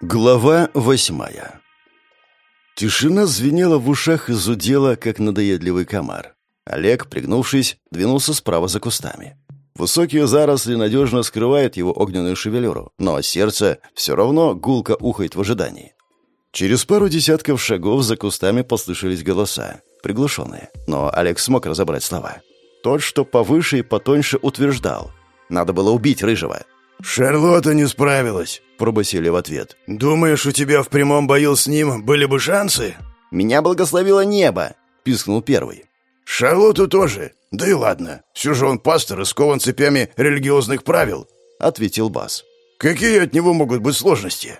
Глава восьмая Тишина звенела в ушах и зудела, как надоедливый комар. Олег, пригнувшись, двинулся справа за кустами. Высокие заросли надежно скрывают его огненную шевелюру, но сердце все равно гулко ухает в ожидании. Через пару десятков шагов за кустами послышались голоса, приглушенные, но Олег смог разобрать слова. Тот, что повыше и потоньше, утверждал. Надо было убить Рыжего. «Шарлотта не справилась», — пробасили в ответ. «Думаешь, у тебя в прямом бою с ним были бы шансы?» «Меня благословило небо», — пискнул первый. «Шарлотту тоже. Да и ладно. Все же он пастор и скован цепями религиозных правил», — ответил Бас. «Какие от него могут быть сложности?»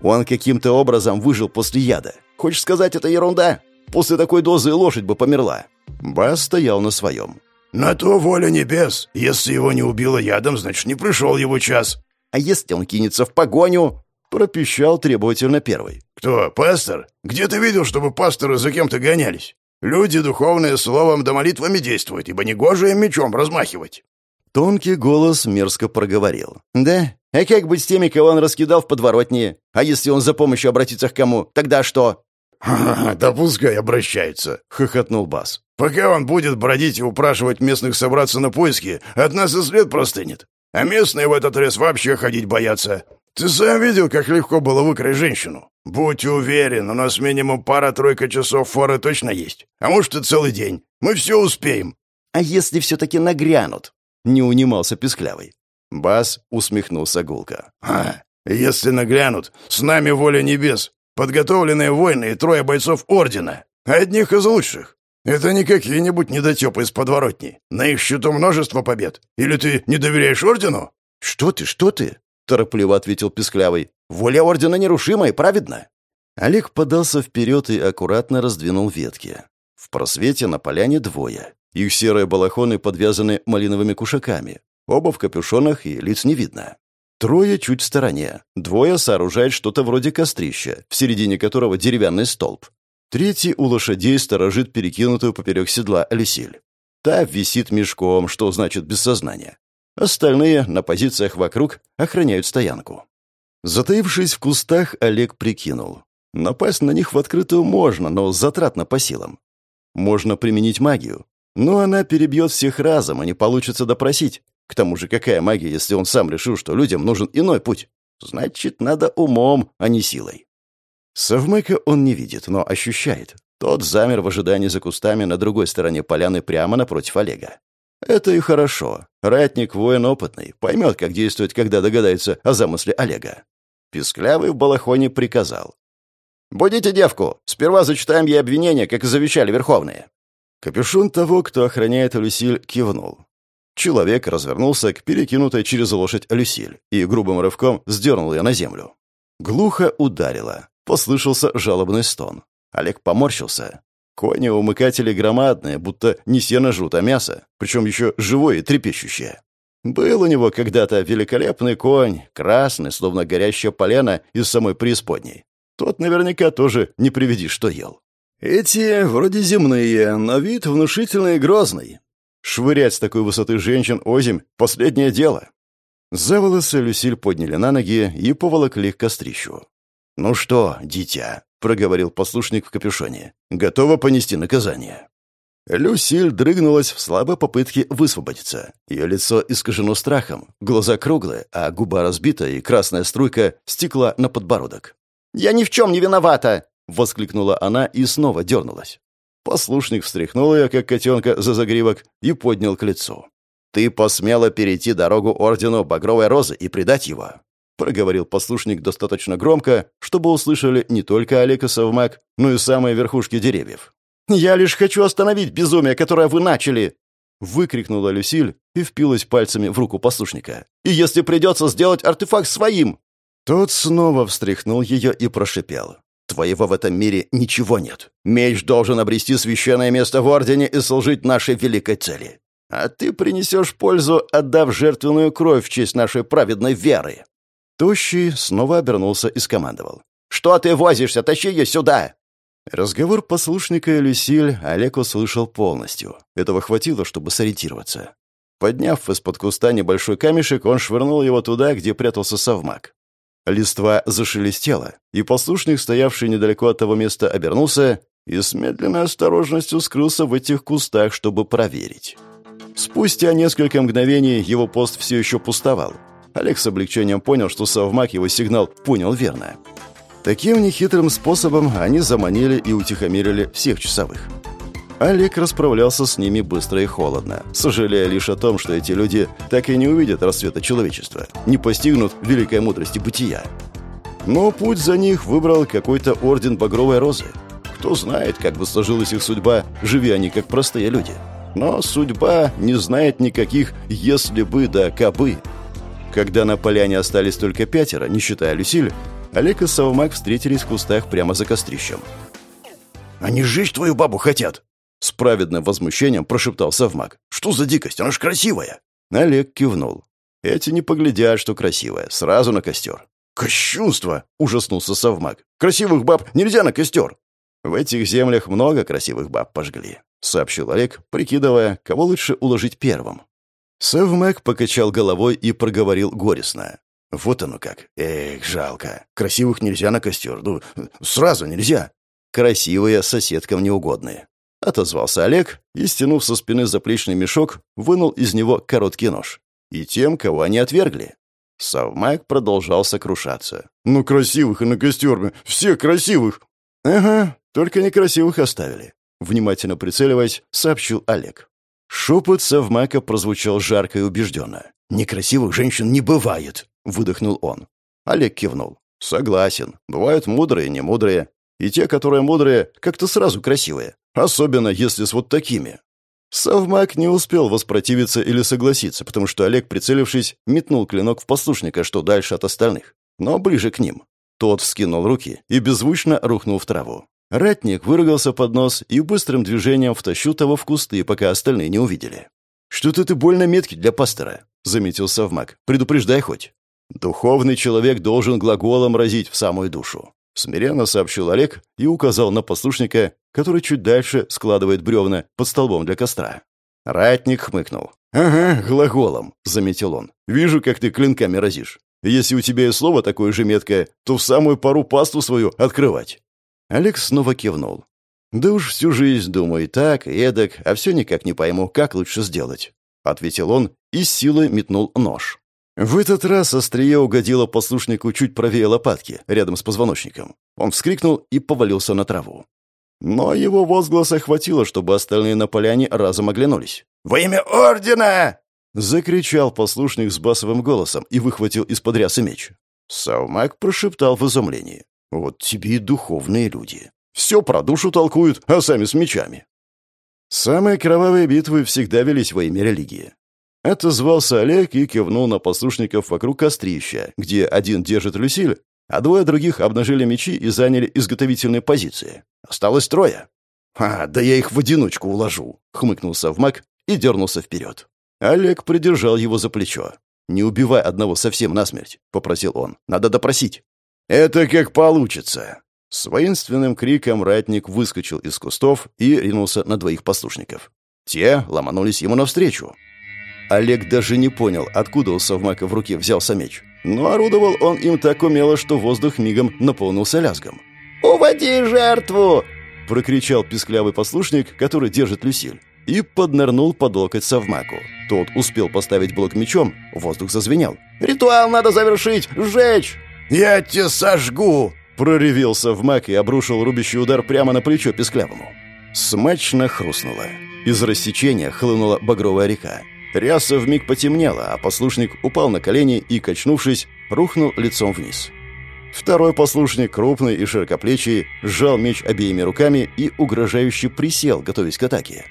«Он каким-то образом выжил после яда. Хочешь сказать, это ерунда? После такой дозы лошадь бы померла». Бас стоял на своем. «На то воля небес. Если его не убило ядом, значит, не пришел его час». «А если он кинется в погоню?» Пропищал требовательно первый. «Кто, пастор? Где ты видел, чтобы пасторы за кем-то гонялись? Люди духовные словом да молитвами действуют, ибо негоже им мечом размахивать». Тонкий голос мерзко проговорил. «Да? А как быть с теми, кого он раскидал в подворотне? А если он за помощью обратится к кому, тогда что?» «Ха-ха, да пускай обращается», — хохотнул Бас. «Пока он будет бродить и упрашивать местных собраться на поиски, от нас и след простынет. А местные в этот лес вообще ходить боятся. Ты сам видел, как легко было выкрасть женщину? Будь уверен, у нас минимум пара-тройка часов форы точно есть. А может, и целый день. Мы все успеем». «А если все-таки нагрянут?» — не унимался Песклявый. Бас усмехнулся гулко. «А, если наглянут, с нами воля небес. Подготовленные воины и трое бойцов Ордена. Одних из лучших. Это не какие-нибудь недотепы из подворотни. На их счету множество побед. Или ты не доверяешь Ордену?» «Что ты, что ты?» — торопливо ответил Песклявый. «Воля Ордена нерушима и праведна». Олег подался вперед и аккуратно раздвинул ветки. В просвете на поляне двое. Их серые балахоны подвязаны малиновыми кушаками. Оба в капюшонах и лиц не видно. Трое чуть в стороне. Двое сооружают что-то вроде кострища, в середине которого деревянный столб. Третий у лошадей сторожит перекинутую поперек седла Алисиль. Та висит мешком, что значит без сознания. Остальные на позициях вокруг охраняют стоянку. Затаившись в кустах, Олег прикинул. Напасть на них в открытую можно, но затратно по силам. Можно применить магию, но она перебьет всех разом, и не получится допросить. К тому же какая магия, если он сам решил, что людям нужен иной путь? Значит, надо умом, а не силой. Совмыка он не видит, но ощущает. Тот замер в ожидании за кустами на другой стороне поляны прямо напротив Олега. Это и хорошо. Ратник воин опытный, поймет, как действовать, когда догадается о замысле Олега. Писклявый в балахоне приказал. «Будите девку! Сперва зачитаем ей обвинения, как и завещали Верховные». Капюшон того, кто охраняет Люсиль, кивнул. Человек развернулся к перекинутой через лошадь Люсиль и грубым рывком сдернул ее на землю. Глухо ударило. Послышался жалобный стон. Олег поморщился. Кони у умыкателей громадные, будто не сено жрут, а мясо, причем еще живое и трепещущее. Был у него когда-то великолепный конь, красный, словно горящее полено из самой преисподней. Тот наверняка тоже не приведи, что ел. Эти вроде земные, но вид внушительный и грозный. Швырять с такой высоты женщин озимь — последнее дело. За волосы Люсиль подняли на ноги и поволокли к кострищу. «Ну что, дитя?» — проговорил послушник в капюшоне. «Готова понести наказание?» Люсиль дрыгнулась в слабой попытке высвободиться. Ее лицо искажено страхом, глаза круглые, а губа разбита, и красная струйка стекла на подбородок. «Я ни в чем не виновата!» — воскликнула она и снова дернулась. Послушник встряхнул ее, как котенка, за загривок и поднял к лицу. «Ты посмела перейти дорогу Ордену Багровой Розы и предать его», — проговорил послушник достаточно громко, чтобы услышали не только Олег и Совмак, но и самые верхушки деревьев. «Я лишь хочу остановить безумие, которое вы начали!» Выкрикнула Люсиль и впилась пальцами в руку послушника. «И если придется сделать артефакт своим!» Тот снова встряхнул ее и прошипел. Твоего в этом мире ничего нет. Меч должен обрести священное место в Ордене и служить нашей великой цели. А ты принесешь пользу, отдав жертвенную кровь в честь нашей праведной веры». Тощий снова обернулся и скомандовал. «Что ты возишься? Тащи ее сюда!» Разговор послушника и Люсиль Олег услышал полностью. Этого хватило, чтобы сориентироваться. Подняв из-под куста небольшой камешек, он швырнул его туда, где прятался совмак. Листва зашелестела, и послушник, стоявший недалеко от того места, обернулся и с медленной осторожностью скрылся в этих кустах, чтобы проверить. Спустя несколько мгновений его пост все еще пустовал. Олег с облегчением понял, что совмак его сигнал понял верно. Таким нехитрым способом они заманили и утихомирили всех часовых. Олег расправлялся с ними быстро и холодно, сожалея лишь о том, что эти люди так и не увидят расцвета человечества, не постигнут великой мудрости бытия. Но путь за них выбрал какой-то орден Багровой Розы. Кто знает, как бы сложилась их судьба, живи они как простые люди. Но судьба не знает никаких «если бы да кабы». Когда на поляне остались только пятеро, не считая Люсиль, Олег и Савмак встретились в кустах прямо за кострищем. «Они сжечь твою бабу хотят!» С праведным возмущением прошептал Савмак. «Что за дикость? Она ж красивая!» Олег кивнул. «Эти не поглядят, что красивая. Сразу на костер». «Кощунство!» — ужаснулся Савмак. «Красивых баб нельзя на костер!» «В этих землях много красивых баб пожгли», — сообщил Олег, прикидывая, кого лучше уложить первым. Савмак покачал головой и проговорил горестно. «Вот оно как. Эх, жалко. Красивых нельзя на костер. Ну, сразу нельзя. Красивые соседкам неугодные. — отозвался Олег и, стянув со спины заплечный мешок, вынул из него короткий нож. И тем, кого они отвергли. Совмак продолжал сокрушаться. «Ну, красивых и на костер! Всех красивых!» «Ага, только некрасивых оставили», — внимательно прицеливаясь, сообщил Олег. Шепот Совмака прозвучал жарко и убежденно. «Некрасивых женщин не бывает», — выдохнул он. Олег кивнул. «Согласен. Бывают мудрые немудрые. И те, которые мудрые, как-то сразу красивые. Особенно, если с вот такими. Совмак не успел воспротивиться или согласиться, потому что Олег, прицелившись, метнул клинок в послушника, что дальше от остальных, но ближе к ним. Тот вскинул руки и беззвучно рухнул в траву. Ратник выругался под нос и быстрым движением втащил того в кусты, пока остальные не увидели. «Что-то ты больно меткий для пастора», — заметил Совмак. «Предупреждай хоть». Духовный человек должен глаголом разить в самую душу. Смиренно сообщил Олег и указал на послушника, который чуть дальше складывает бревна под столбом для костра. Ратник хмыкнул. «Ага, глаголом», — заметил он. «Вижу, как ты клинками разишь. Если у тебя и слово такое же меткое, то в самую пару пасту свою открывать». Олег снова кивнул. «Да уж всю жизнь думаю так эдак, а все никак не пойму, как лучше сделать», — ответил он и с силой метнул нож. В этот раз острие угодило послушнику чуть правее лопатки, рядом с позвоночником. Он вскрикнул и повалился на траву. Но его возгласа хватило, чтобы остальные на поляне разом оглянулись. «Во имя Ордена!» — закричал послушник с басовым голосом и выхватил из-под рясы меч. Саумак прошептал в изумлении. «Вот тебе и духовные люди. Все про душу толкуют, а сами с мечами». Самые кровавые битвы всегда велись во имя религии. Это звался Олег и кивнул на послушников вокруг кострища, где один держит Люсиль, а двое других обнажили мечи и заняли изготовительные позиции. Осталось трое. «А, да я их в одиночку уложу», — хмыкнул Совмак и дернулся вперед. Олег придержал его за плечо. «Не убивай одного совсем насмерть», — попросил он. «Надо допросить». «Это как получится». С воинственным криком ратник выскочил из кустов и ринулся на двоих послушников. Те ломанулись ему навстречу. Олег даже не понял, откуда у совмака в руке взялся меч. Но орудовал он им так умело, что воздух мигом наполнился лязгом. «Уводи жертву!» — прокричал писклявый послушник, который держит Люсиль, и поднырнул под локоть совмаку. Тот успел поставить блок мечом, воздух зазвенел. «Ритуал надо завершить! Сжечь!» «Я тебя сожгу!» — проревел совмак и обрушил рубящий удар прямо на плечо писклявому. Смачно хрустнуло. Из рассечения хлынула багровая река. Ряса вмиг потемнела, а послушник упал на колени и, качнувшись, рухнул лицом вниз. Второй послушник, крупный и широкоплечий, сжал меч обеими руками и угрожающе присел, готовясь к атаке.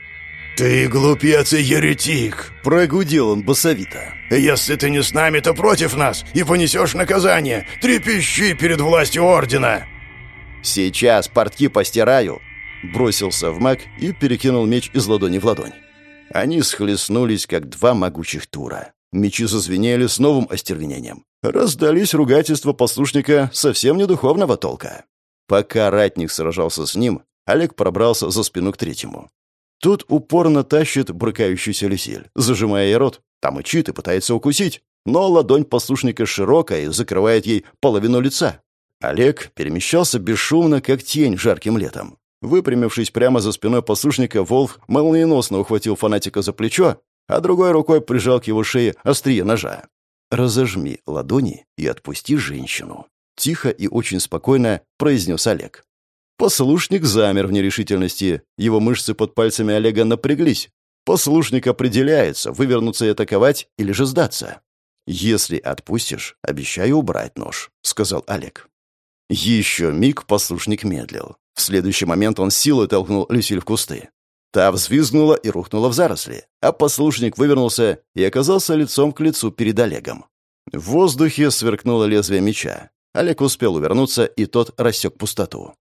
«Ты глупец и еретик!» — прогудел он басовито. «Если ты не с нами, то против нас, и понесешь наказание! Трепещи перед властью Ордена!» «Сейчас портки постираю!» — бросился в маг и перекинул меч из ладони в ладонь. Они схлестнулись, как два могучих тура. Мечи зазвенели с новым остервенением. Раздались ругательства послушника совсем не духовного толка. Пока ратник сражался с ним, Олег пробрался за спину к третьему. Тут упорно тащит брыкающийся Люсиль, зажимая ей рот. Там и чит и пытается укусить. но ладонь послушника широкая и закрывает ей половину лица. Олег перемещался бесшумно, как тень жарким летом. Выпрямившись прямо за спиной послушника, Волф молниеносно ухватил фанатика за плечо, а другой рукой прижал к его шее острие ножа. «Разожми ладони и отпусти женщину», — тихо и очень спокойно произнес Олег. Послушник замер в нерешительности. Его мышцы под пальцами Олега напряглись. Послушник определяется, вывернуться и атаковать или же сдаться. «Если отпустишь, обещаю убрать нож», — сказал Олег. Еще миг послушник медлил. В следующий момент он силой толкнул Люсиль в кусты. Та взвизгнула и рухнула в заросли, а послушник вывернулся и оказался лицом к лицу перед Олегом. В воздухе сверкнуло лезвие меча. Олег успел увернуться, и тот рассек пустоту.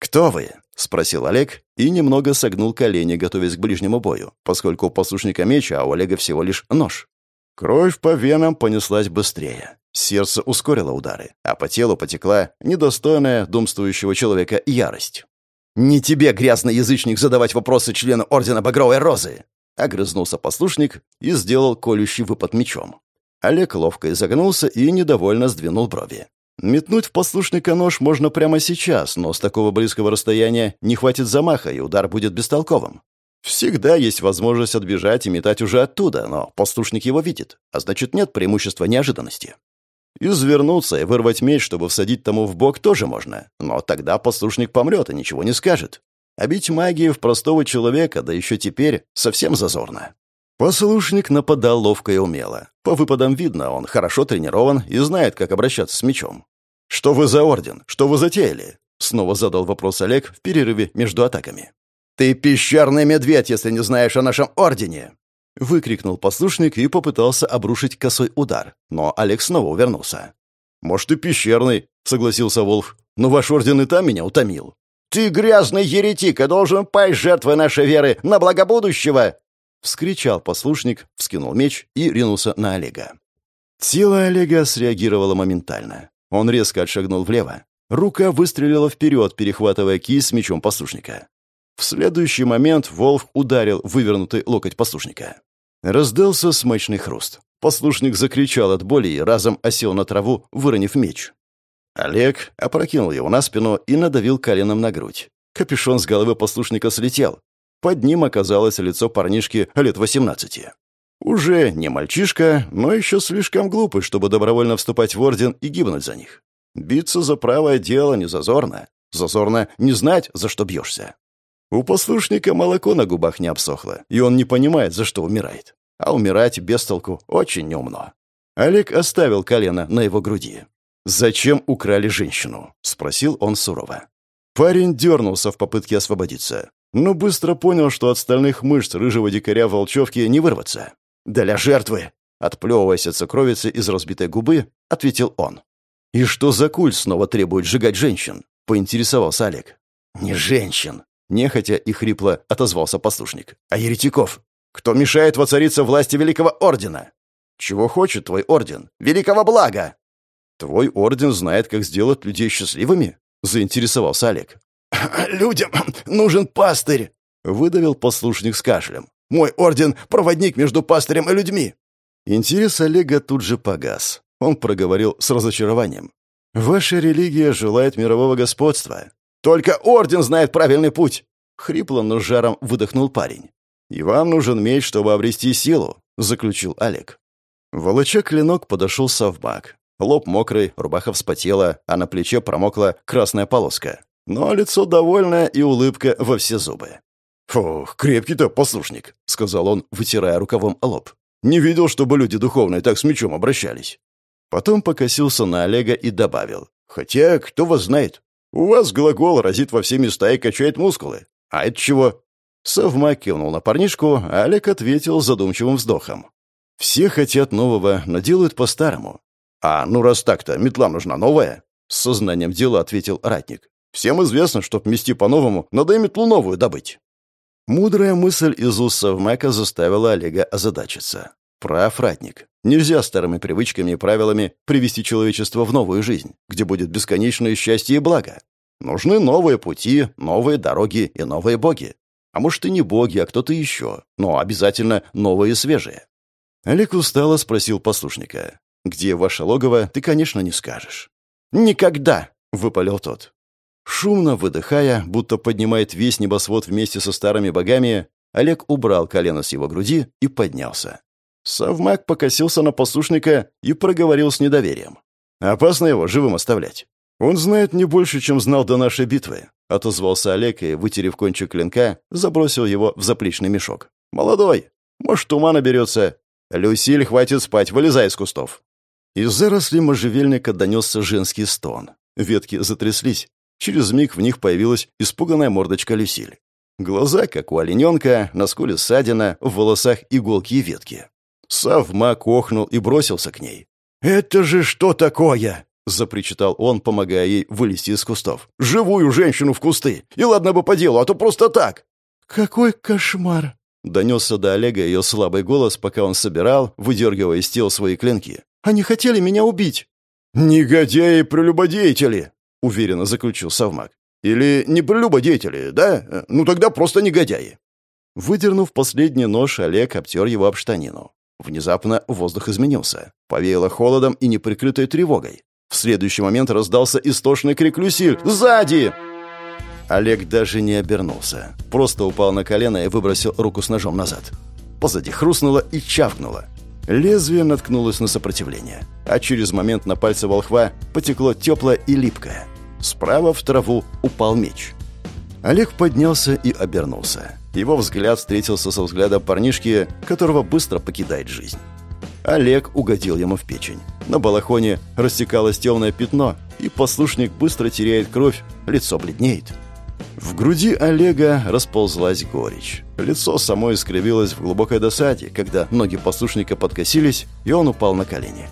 «Кто вы?» — спросил Олег и немного согнул колени, готовясь к ближнему бою, поскольку у послушника меч, а у Олега всего лишь нож. Кровь по венам понеслась быстрее. Сердце ускорило удары, а по телу потекла недостойная думствующего человека ярость. «Не тебе, грязный язычник, задавать вопросы члену Ордена Багровой Розы!» Огрызнулся послушник и сделал колющий выпад мечом. Олег ловко изогнулся и недовольно сдвинул брови. Метнуть в послушника нож можно прямо сейчас, но с такого близкого расстояния не хватит замаха, и удар будет бестолковым. Всегда есть возможность отбежать и метать уже оттуда, но послушник его видит, а значит нет преимущества неожиданности. Извернуться и вырвать меч, чтобы всадить тому в бок, тоже можно, но тогда послушник помрет и ничего не скажет. А бить магию в простого человека, да еще теперь, совсем зазорно. Послушник нападал ловко и умело. По выпадам видно, он хорошо тренирован и знает, как обращаться с мечом. «Что вы за орден? Что вы затеяли?» Снова задал вопрос Олег в перерыве между атаками. «Ты пещерный медведь, если не знаешь о нашем ордене!» Выкрикнул послушник и попытался обрушить косой удар, но Олег снова увернулся. «Может, и пещерный», — согласился Волф, «но ваш орден и там меня утомил». «Ты грязный еретик и должен пасть жертвой нашей веры на благо будущего!» — вскричал послушник, вскинул меч и ринулся на Олега. Тело Олега среагировало моментально. Он резко отшагнул влево. Рука выстрелила вперед, перехватывая кисть с мечом послушника. В следующий момент Волф ударил вывернутый локоть послушника. Раздался смачный хруст. Послушник закричал от боли и разом осел на траву, выронив меч. Олег опрокинул его на спину и надавил коленом на грудь. Капюшон с головы послушника слетел. Под ним оказалось лицо парнишки лет 18. Уже не мальчишка, но еще слишком глупый, чтобы добровольно вступать в орден и гибнуть за них. Биться за правое дело не зазорно. Зазорно не знать, за что бьешься. У послушника молоко на губах не обсохло, и он не понимает, за что умирает. А умирать без толку очень неумно. Олег оставил колено на его груди. «Зачем украли женщину?» — спросил он сурово. Парень дернулся в попытке освободиться, но быстро понял, что от стальных мышц рыжего дикаря в волчевке не вырваться. «Для жертвы!» — отплевываясь от сокровицы из разбитой губы, ответил он. «И что за культ снова требует сжигать женщин?» — поинтересовался Олег. «Не женщин!» — нехотя и хрипло отозвался послушник. «А еретиков? Кто мешает воцариться власти Великого Ордена? Чего хочет твой Орден? Великого блага!» «Твой Орден знает, как сделать людей счастливыми?» — заинтересовался Олег. «Людям нужен пастырь!» — выдавил послушник с кашлем. «Мой орден — проводник между пастырем и людьми!» Интерес Олега тут же погас. Он проговорил с разочарованием. «Ваша религия желает мирового господства. Только орден знает правильный путь!» Хрипло, но жаром выдохнул парень. «И вам нужен меч, чтобы обрести силу», — заключил Олег. Волоча клинок подошел совбак. Лоб мокрый, рубаха вспотела, а на плече промокла красная полоска но лицо довольное и улыбка во все зубы. «Фух, крепкий-то послушник», — сказал он, вытирая рукавом лоб. «Не видел, чтобы люди духовные так с мечом обращались». Потом покосился на Олега и добавил. «Хотя, кто вас знает? У вас глагол разит во все места и качает мускулы. А это чего?» Совма кивнул на парнишку, а Олег ответил задумчивым вздохом. «Все хотят нового, но делают по-старому». «А ну раз так-то, метла нужна новая?» С сознанием дела ответил ратник. Всем известно, чтоб мести по-новому, надо и метлу новую добыть». Мудрая мысль из уст Совмека заставила Олега озадачиться. Прав ратник. Нельзя старыми привычками и правилами привести человечество в новую жизнь, где будет бесконечное счастье и благо. Нужны новые пути, новые дороги и новые боги. А может, и не боги, а кто-то еще, но обязательно новые и свежие. Олег устало спросил послушника. «Где ваше логово, ты, конечно, не скажешь». «Никогда!» — выпалил тот. Шумно выдыхая, будто поднимает весь небосвод вместе со старыми богами, Олег убрал колено с его груди и поднялся. Совмак покосился на послушника и проговорил с недоверием. «Опасно его живым оставлять. Он знает не больше, чем знал до нашей битвы», — отозвался Олег и, вытерев кончик клинка, забросил его в заплечный мешок. «Молодой. Может, ума наберется. Люсиль, хватит спать, вылезай из кустов». Из зарослей можжевельника донесся женский стон. Ветки затряслись. Через миг в них появилась испуганная мордочка Люсиль. Глаза, как у олененка, на скуле ссадина, в волосах иголки и ветки. Савмак охнул и бросился к ней. «Это же что такое?» — запричитал он, помогая ей вылезти из кустов. «Живую женщину в кусты! И ладно бы по делу, а то просто так!» «Какой кошмар!» — донесся до Олега ее слабый голос, пока он собирал, выдергивая из тел свои клинки. «Они хотели меня убить!» «Негодяи-прелюбодеятели!» — уверенно заключил Савмак. «Или не прелюбодеятели, да? Ну тогда просто негодяи!» Выдернув последний нож, Олег обтер его об штанину. Внезапно воздух изменился. Повеяло холодом и неприкрытой тревогой. В следующий момент раздался истошный крик Люсиль «Сзади!». Олег даже не обернулся. Просто упал на колено и выбросил руку с ножом назад. Позади хрустнуло и чавкнуло. Лезвие наткнулось на сопротивление. А через момент на пальце волхва потекло теплое и липкое. Справа в траву упал меч. Олег поднялся и обернулся. Его взгляд встретился со взглядом парнишки, которого быстро покидает жизнь. Олег угодил ему в печень. На балахоне растекалось темное пятно, и послушник быстро теряет кровь, лицо бледнеет. В груди Олега расползлась горечь. Лицо само искривилось в глубокой досаде, когда ноги послушника подкосились, и он упал на колени.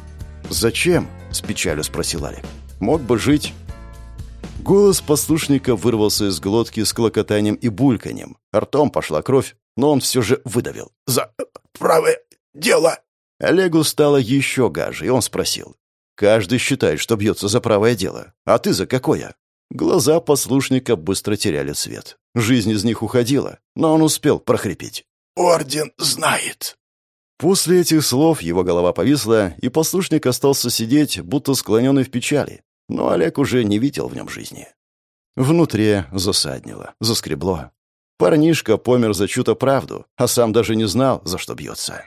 «Зачем?» – с печалью спросил Олег. «Мог бы жить, Голос послушника вырвался из глотки с клокотанием и бульканьем. Ртом пошла кровь, но он все же выдавил. «За правое дело!» Олегу стало еще гаже, и он спросил. «Каждый считает, что бьется за правое дело. А ты за какое?» Глаза послушника быстро теряли свет. Жизнь из них уходила, но он успел прохрипеть. «Орден знает!» После этих слов его голова повисла, и послушник остался сидеть, будто склоненный в печали, но Олег уже не видел в нем жизни. Внутри засаднило, заскребло. Парнишка помер за чью-то правду, а сам даже не знал, за что бьется.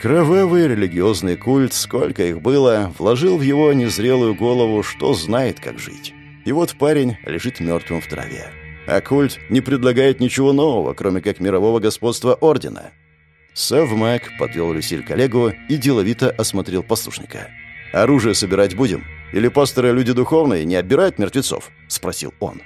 Кровавый религиозный культ, сколько их было, вложил в его незрелую голову, что знает, как жить. И вот парень лежит мертвым в траве. А культ не предлагает ничего нового, кроме как мирового господства Ордена. Савмак подвел Люсиль коллегу и деловито осмотрел послушника. «Оружие собирать будем?» Или пасторы люди духовные не отбирают мертвецов?» — спросил он.